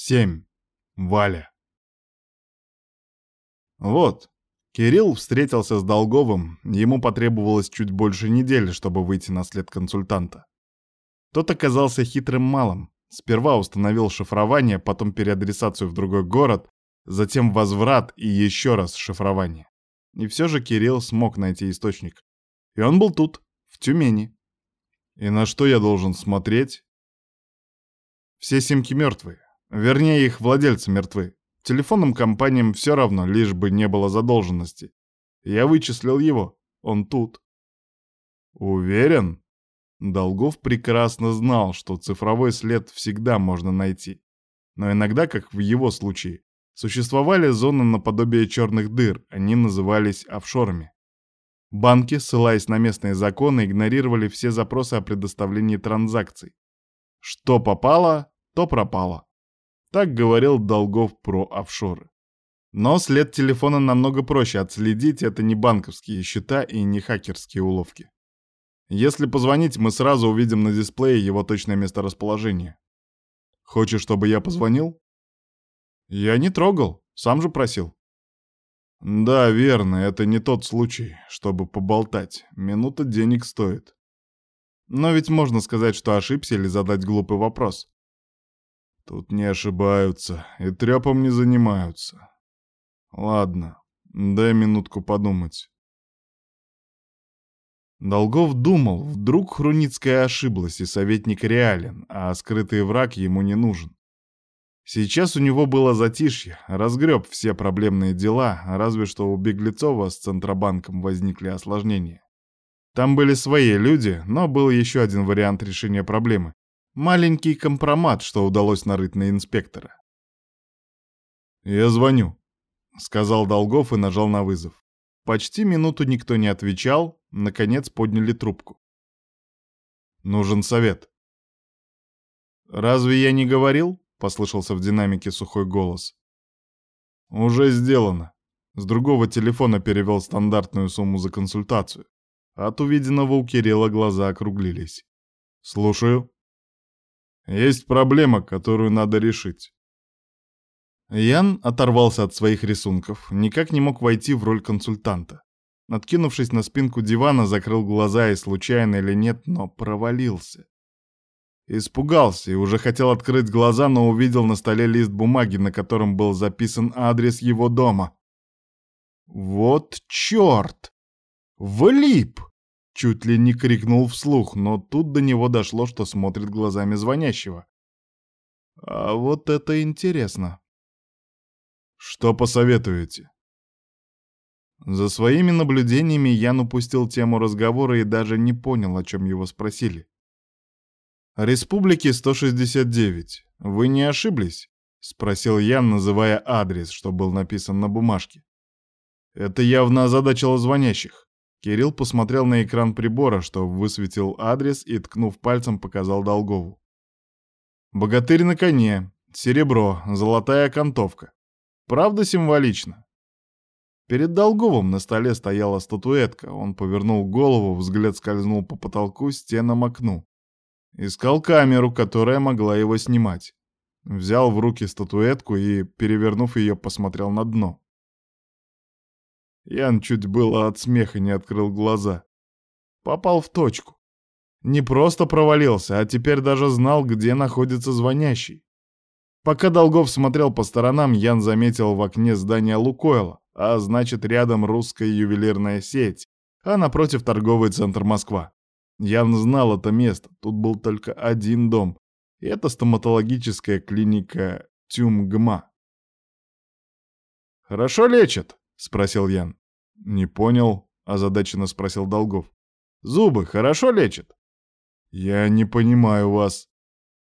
7. Валя. Вот, Кирилл встретился с Долговым, ему потребовалось чуть больше недели, чтобы выйти на след консультанта. Тот оказался хитрым малым. Сперва установил шифрование, потом переадресацию в другой город, затем возврат и еще раз шифрование. И все же Кирилл смог найти источник. И он был тут, в Тюмени. И на что я должен смотреть? Все симки мертвые. Вернее, их владельцы мертвы. Телефонным компаниям все равно, лишь бы не было задолженности. Я вычислил его. Он тут. Уверен? Долгов прекрасно знал, что цифровой след всегда можно найти. Но иногда, как в его случае, существовали зоны наподобие черных дыр, они назывались офшорами. Банки, ссылаясь на местные законы, игнорировали все запросы о предоставлении транзакций. Что попало, то пропало. Так говорил Долгов про офшоры. Но след телефона намного проще отследить, это не банковские счета и не хакерские уловки. Если позвонить, мы сразу увидим на дисплее его точное месторасположение. Хочешь, чтобы я позвонил? Я не трогал, сам же просил. Да, верно, это не тот случай, чтобы поболтать. Минута денег стоит. Но ведь можно сказать, что ошибся или задать глупый вопрос. Тут не ошибаются и трёпом не занимаются. Ладно, дай минутку подумать. Долгов думал, вдруг Хруницкая ошиблась, и советник реален, а скрытый враг ему не нужен. Сейчас у него было затишье, разгреб все проблемные дела, разве что у Беглецова с Центробанком возникли осложнения. Там были свои люди, но был еще один вариант решения проблемы Маленький компромат, что удалось нарыть на инспектора. «Я звоню», — сказал Долгов и нажал на вызов. Почти минуту никто не отвечал, наконец подняли трубку. «Нужен совет». «Разве я не говорил?» — послышался в динамике сухой голос. «Уже сделано. С другого телефона перевел стандартную сумму за консультацию. От увиденного у Кирилла глаза округлились. «Слушаю». Есть проблема, которую надо решить. Ян оторвался от своих рисунков, никак не мог войти в роль консультанта. Откинувшись на спинку дивана, закрыл глаза и случайно или нет, но провалился. Испугался и уже хотел открыть глаза, но увидел на столе лист бумаги, на котором был записан адрес его дома. Вот черт! Влип! Чуть ли не крикнул вслух, но тут до него дошло, что смотрит глазами звонящего. А вот это интересно. Что посоветуете? За своими наблюдениями Ян упустил тему разговора и даже не понял, о чем его спросили. «Республики 169. Вы не ошиблись?» — спросил Ян, называя адрес, что был написан на бумажке. Это явно озадачило звонящих. Кирилл посмотрел на экран прибора, что высветил адрес и, ткнув пальцем, показал Долгову. «Богатырь на коне, серебро, золотая окантовка. Правда символично?» Перед Долговым на столе стояла статуэтка. Он повернул голову, взгляд скользнул по потолку, стенам, окну. Искал камеру, которая могла его снимать. Взял в руки статуэтку и, перевернув ее, посмотрел на дно. Ян чуть было от смеха не открыл глаза. Попал в точку. Не просто провалился, а теперь даже знал, где находится звонящий. Пока Долгов смотрел по сторонам, Ян заметил в окне здание Лукойла, а значит рядом русская ювелирная сеть, а напротив торговый центр Москва. Ян знал это место, тут был только один дом, это стоматологическая клиника Тюмгма. «Хорошо лечат?» — спросил Ян. «Не понял», — озадаченно спросил Долгов. «Зубы хорошо лечат?» «Я не понимаю вас».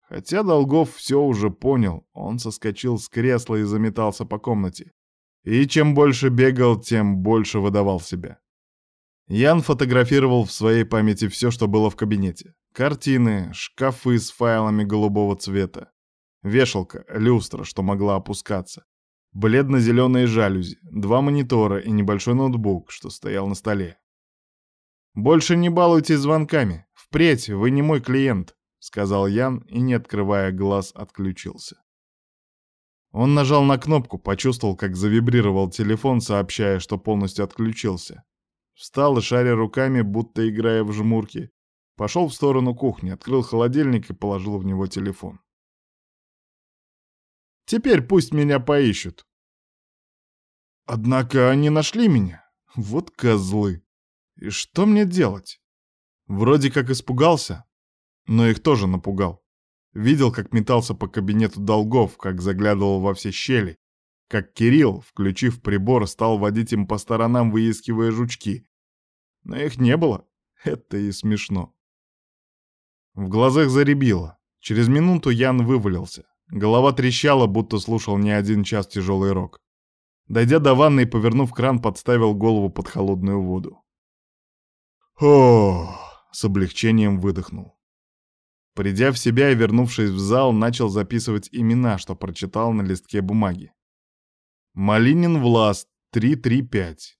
Хотя Долгов все уже понял, он соскочил с кресла и заметался по комнате. И чем больше бегал, тем больше выдавал себя. Ян фотографировал в своей памяти все, что было в кабинете. Картины, шкафы с файлами голубого цвета, вешалка, люстра, что могла опускаться, бледно-зеленые жалюзи, два монитора и небольшой ноутбук, что стоял на столе. «Больше не балуйтесь звонками. Впредь, вы не мой клиент», — сказал Ян и, не открывая глаз, отключился. Он нажал на кнопку, почувствовал, как завибрировал телефон, сообщая, что полностью отключился. Встал и, шаря руками, будто играя в жмурки, пошел в сторону кухни, открыл холодильник и положил в него телефон. Теперь пусть меня поищут. Однако они нашли меня. Вот козлы. И что мне делать? Вроде как испугался, но их тоже напугал. Видел, как метался по кабинету долгов, как заглядывал во все щели, как Кирилл, включив прибор, стал водить им по сторонам, выискивая жучки. Но их не было. Это и смешно. В глазах заребило. Через минуту Ян вывалился. Голова трещала, будто слушал не один час тяжелый рок. Дойдя до ванны и повернув кран, подставил голову под холодную воду. О, с облегчением выдохнул. Придя в себя и вернувшись в зал, начал записывать имена, что прочитал на листке бумаги. Малинин Влас, 335.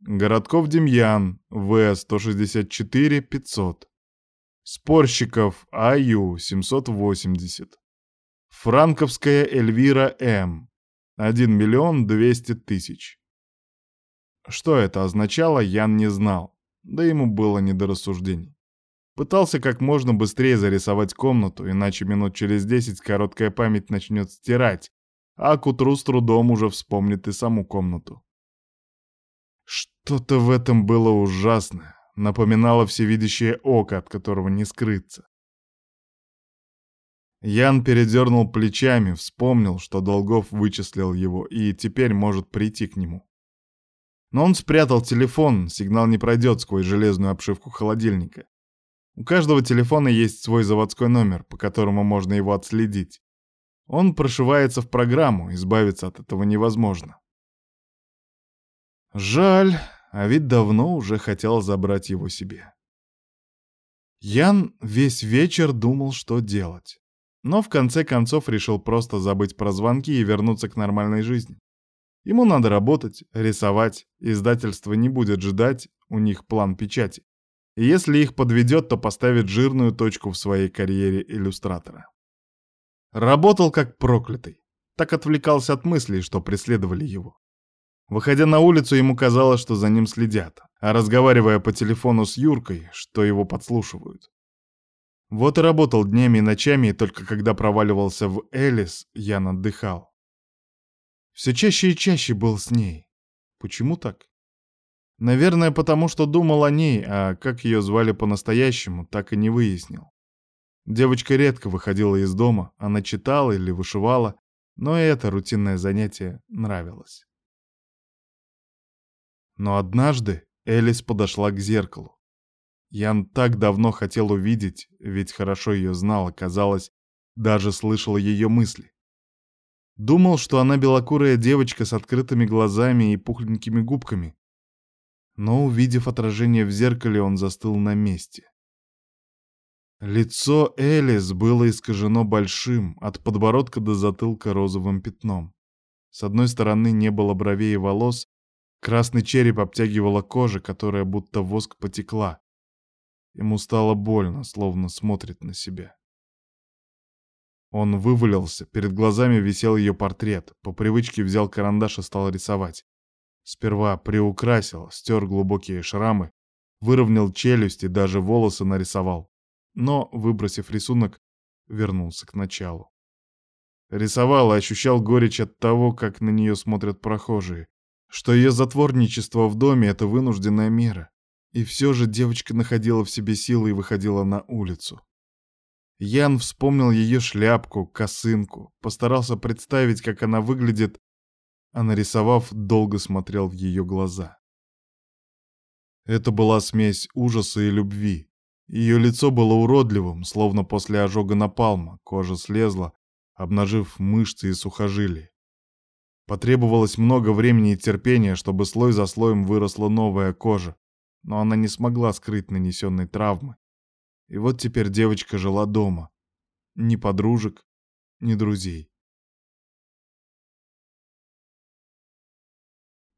Городков Демьян, В-164-500. Спорщиков, АЮ, 780. Франковская Эльвира М. 1 миллион 200 тысяч. Что это означало, Ян не знал, да ему было не до рассуждений. Пытался как можно быстрее зарисовать комнату, иначе минут через десять короткая память начнет стирать, а к утру с трудом уже вспомнит и саму комнату. Что-то в этом было ужасное, напоминало всевидящее око, от которого не скрыться. Ян передернул плечами, вспомнил, что Долгов вычислил его и теперь может прийти к нему. Но он спрятал телефон, сигнал не пройдет сквозь железную обшивку холодильника. У каждого телефона есть свой заводской номер, по которому можно его отследить. Он прошивается в программу, избавиться от этого невозможно. Жаль, а ведь давно уже хотел забрать его себе. Ян весь вечер думал, что делать. Но в конце концов решил просто забыть про звонки и вернуться к нормальной жизни. Ему надо работать, рисовать, издательство не будет ждать, у них план печати. И если их подведет, то поставит жирную точку в своей карьере иллюстратора. Работал как проклятый. Так отвлекался от мыслей, что преследовали его. Выходя на улицу, ему казалось, что за ним следят, а разговаривая по телефону с Юркой, что его подслушивают. Вот и работал днями и ночами, и только когда проваливался в Элис, я отдыхал. Все чаще и чаще был с ней. Почему так? Наверное, потому что думал о ней, а как ее звали по-настоящему, так и не выяснил. Девочка редко выходила из дома, она читала или вышивала, но и это рутинное занятие нравилось. Но однажды Элис подошла к зеркалу. Ян так давно хотел увидеть, ведь хорошо ее знал, казалось, даже слышал ее мысли. Думал, что она белокурая девочка с открытыми глазами и пухленькими губками. Но, увидев отражение в зеркале, он застыл на месте. Лицо Элис было искажено большим, от подбородка до затылка розовым пятном. С одной стороны не было бровей и волос, красный череп обтягивала кожа, которая будто воск потекла. Ему стало больно, словно смотрит на себя. Он вывалился, перед глазами висел ее портрет, по привычке взял карандаш и стал рисовать. Сперва приукрасил, стер глубокие шрамы, выровнял челюсть и даже волосы нарисовал. Но, выбросив рисунок, вернулся к началу. Рисовал и ощущал горечь от того, как на нее смотрят прохожие, что ее затворничество в доме — это вынужденная мера. И все же девочка находила в себе силы и выходила на улицу. Ян вспомнил ее шляпку, косынку, постарался представить, как она выглядит, а нарисовав, долго смотрел в ее глаза. Это была смесь ужаса и любви. Ее лицо было уродливым, словно после ожога напалма, кожа слезла, обнажив мышцы и сухожилия. Потребовалось много времени и терпения, чтобы слой за слоем выросла новая кожа, но она не смогла скрыть нанесенной травмы. И вот теперь девочка жила дома. Ни подружек, ни друзей.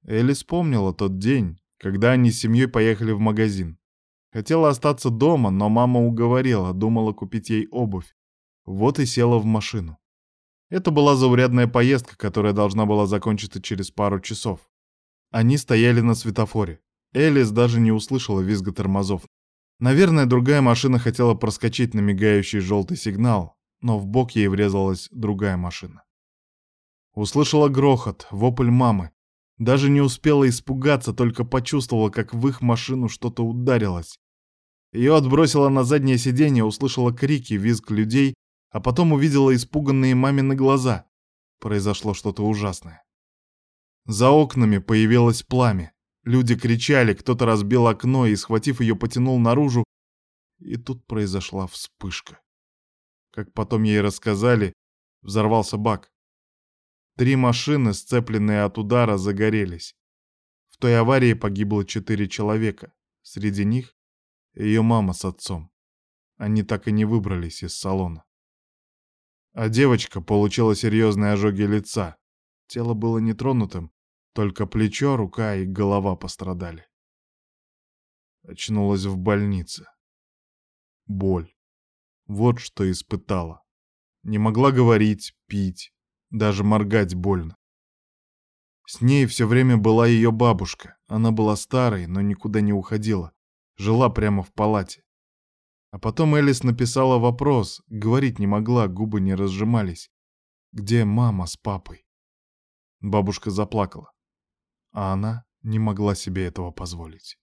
Элли вспомнила тот день, когда они с семьей поехали в магазин. Хотела остаться дома, но мама уговорила, думала купить ей обувь. Вот и села в машину. Это была заурядная поездка, которая должна была закончиться через пару часов. Они стояли на светофоре. Элис даже не услышала визга тормозов. Наверное, другая машина хотела проскочить на мигающий желтый сигнал, но в бок ей врезалась другая машина. Услышала грохот, вопль мамы. Даже не успела испугаться, только почувствовала, как в их машину что-то ударилось. Ее отбросило на заднее сиденье, услышала крики, визг людей, а потом увидела испуганные мамины глаза. Произошло что-то ужасное. За окнами появилось пламя. Люди кричали, кто-то разбил окно и, схватив ее, потянул наружу. И тут произошла вспышка. Как потом ей рассказали, взорвался бак. Три машины, сцепленные от удара, загорелись. В той аварии погибло четыре человека. Среди них ее мама с отцом. Они так и не выбрались из салона. А девочка получила серьезные ожоги лица. Тело было нетронутым, только плечо, рука и голова пострадали. Очнулась в больнице. Боль. Вот что испытала. Не могла говорить, пить, даже моргать больно. С ней все время была ее бабушка. Она была старой, но никуда не уходила. Жила прямо в палате. А потом Элис написала вопрос, говорить не могла, губы не разжимались. Где мама с папой? Бабушка заплакала. А она не могла себе этого позволить.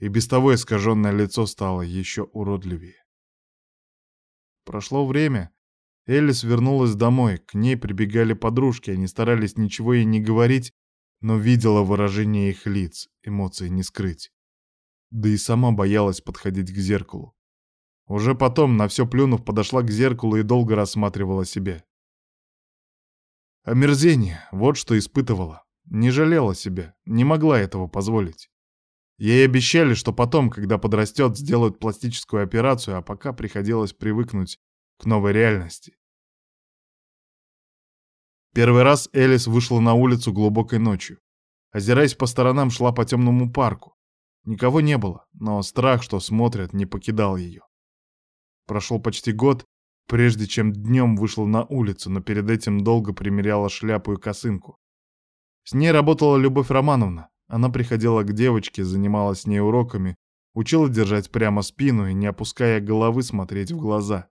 И без того искаженное лицо стало еще уродливее. Прошло время. Элис вернулась домой, к ней прибегали подружки, они старались ничего ей не говорить, но видела выражение их лиц, эмоции не скрыть. Да и сама боялась подходить к зеркалу. Уже потом, на все плюнув, подошла к зеркалу и долго рассматривала себя. Омерзение, вот что испытывала. Не жалела себя, не могла этого позволить. Ей обещали, что потом, когда подрастет, сделают пластическую операцию, а пока приходилось привыкнуть к новой реальности. Первый раз Элис вышла на улицу глубокой ночью. Озираясь по сторонам, шла по темному парку. Никого не было, но страх, что смотрят, не покидал ее. Прошел почти год, прежде чем днем вышла на улицу, но перед этим долго примеряла шляпу и косынку. С ней работала Любовь Романовна. Она приходила к девочке, занималась с ней уроками, учила держать прямо спину и, не опуская головы, смотреть в глаза.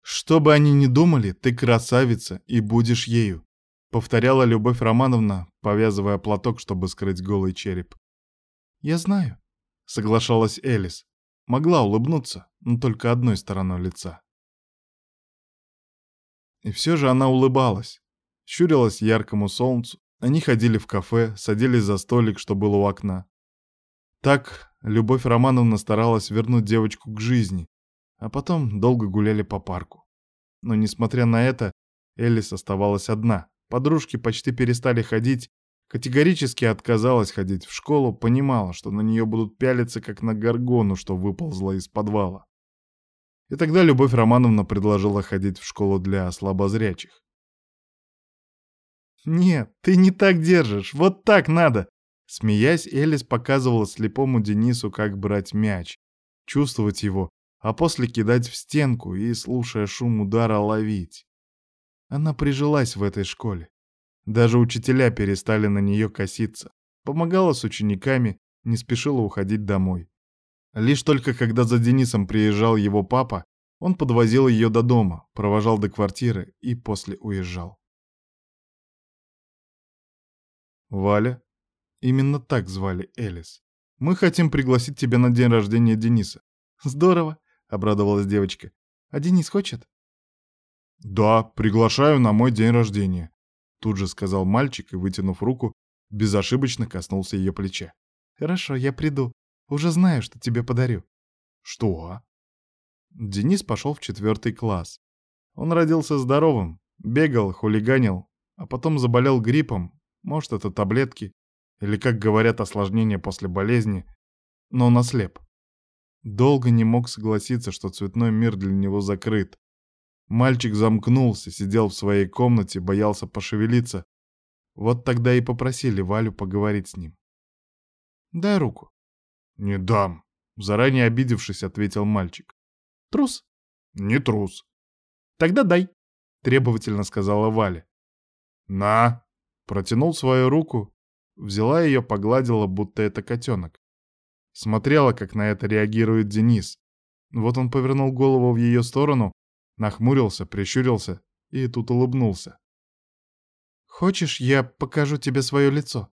«Что бы они ни думали, ты красавица и будешь ею», — повторяла Любовь Романовна, повязывая платок, чтобы скрыть голый череп. «Я знаю», — соглашалась Элис. Могла улыбнуться, но только одной стороной лица. И все же она улыбалась, щурилась яркому солнцу. Они ходили в кафе, садились за столик, что было у окна. Так Любовь Романовна старалась вернуть девочку к жизни, а потом долго гуляли по парку. Но, несмотря на это, Элис оставалась одна. Подружки почти перестали ходить, Категорически отказалась ходить в школу, понимала, что на нее будут пялиться, как на горгону, что выползла из подвала. И тогда Любовь Романовна предложила ходить в школу для слабозрячих. «Нет, ты не так держишь, вот так надо!» Смеясь, Элис показывала слепому Денису, как брать мяч, чувствовать его, а после кидать в стенку и, слушая шум удара, ловить. Она прижилась в этой школе. Даже учителя перестали на нее коситься. Помогала с учениками, не спешила уходить домой. Лишь только когда за Денисом приезжал его папа, он подвозил ее до дома, провожал до квартиры и после уезжал. Валя. Именно так звали Элис. Мы хотим пригласить тебя на день рождения Дениса. Здорово, обрадовалась девочка. А Денис хочет? Да, приглашаю на мой день рождения. Тут же сказал мальчик и, вытянув руку, безошибочно коснулся ее плеча. «Хорошо, я приду. Уже знаю, что тебе подарю». «Что?» Денис пошел в четвертый класс. Он родился здоровым, бегал, хулиганил, а потом заболел гриппом. Может, это таблетки, или, как говорят, осложнения после болезни. Но он ослеп. Долго не мог согласиться, что цветной мир для него закрыт, Мальчик замкнулся, сидел в своей комнате, боялся пошевелиться. Вот тогда и попросили Валю поговорить с ним. «Дай руку». «Не дам», — заранее обидевшись, ответил мальчик. «Трус?» «Не трус». «Тогда дай». требовательно сказала Валя. «На!» Протянул свою руку, взяла ее, погладила, будто это котенок. Смотрела, как на это реагирует Денис. Вот он повернул голову в ее сторону, нахмурился, прищурился и тут улыбнулся. «Хочешь, я покажу тебе свое лицо?»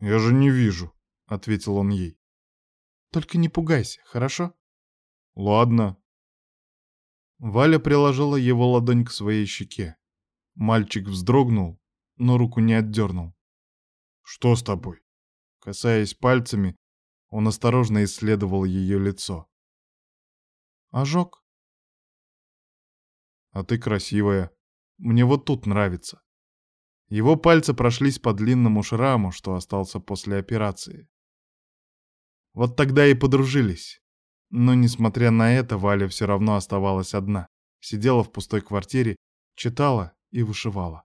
«Я же не вижу», — ответил он ей. «Только не пугайся, хорошо?» «Ладно». Валя приложила его ладонь к своей щеке. Мальчик вздрогнул, но руку не отдернул. «Что с тобой?» Касаясь пальцами, он осторожно исследовал ее лицо. «Ожог?» «А ты красивая. Мне вот тут нравится». Его пальцы прошлись по длинному шраму, что остался после операции. Вот тогда и подружились. Но, несмотря на это, Валя все равно оставалась одна. Сидела в пустой квартире, читала и вышивала.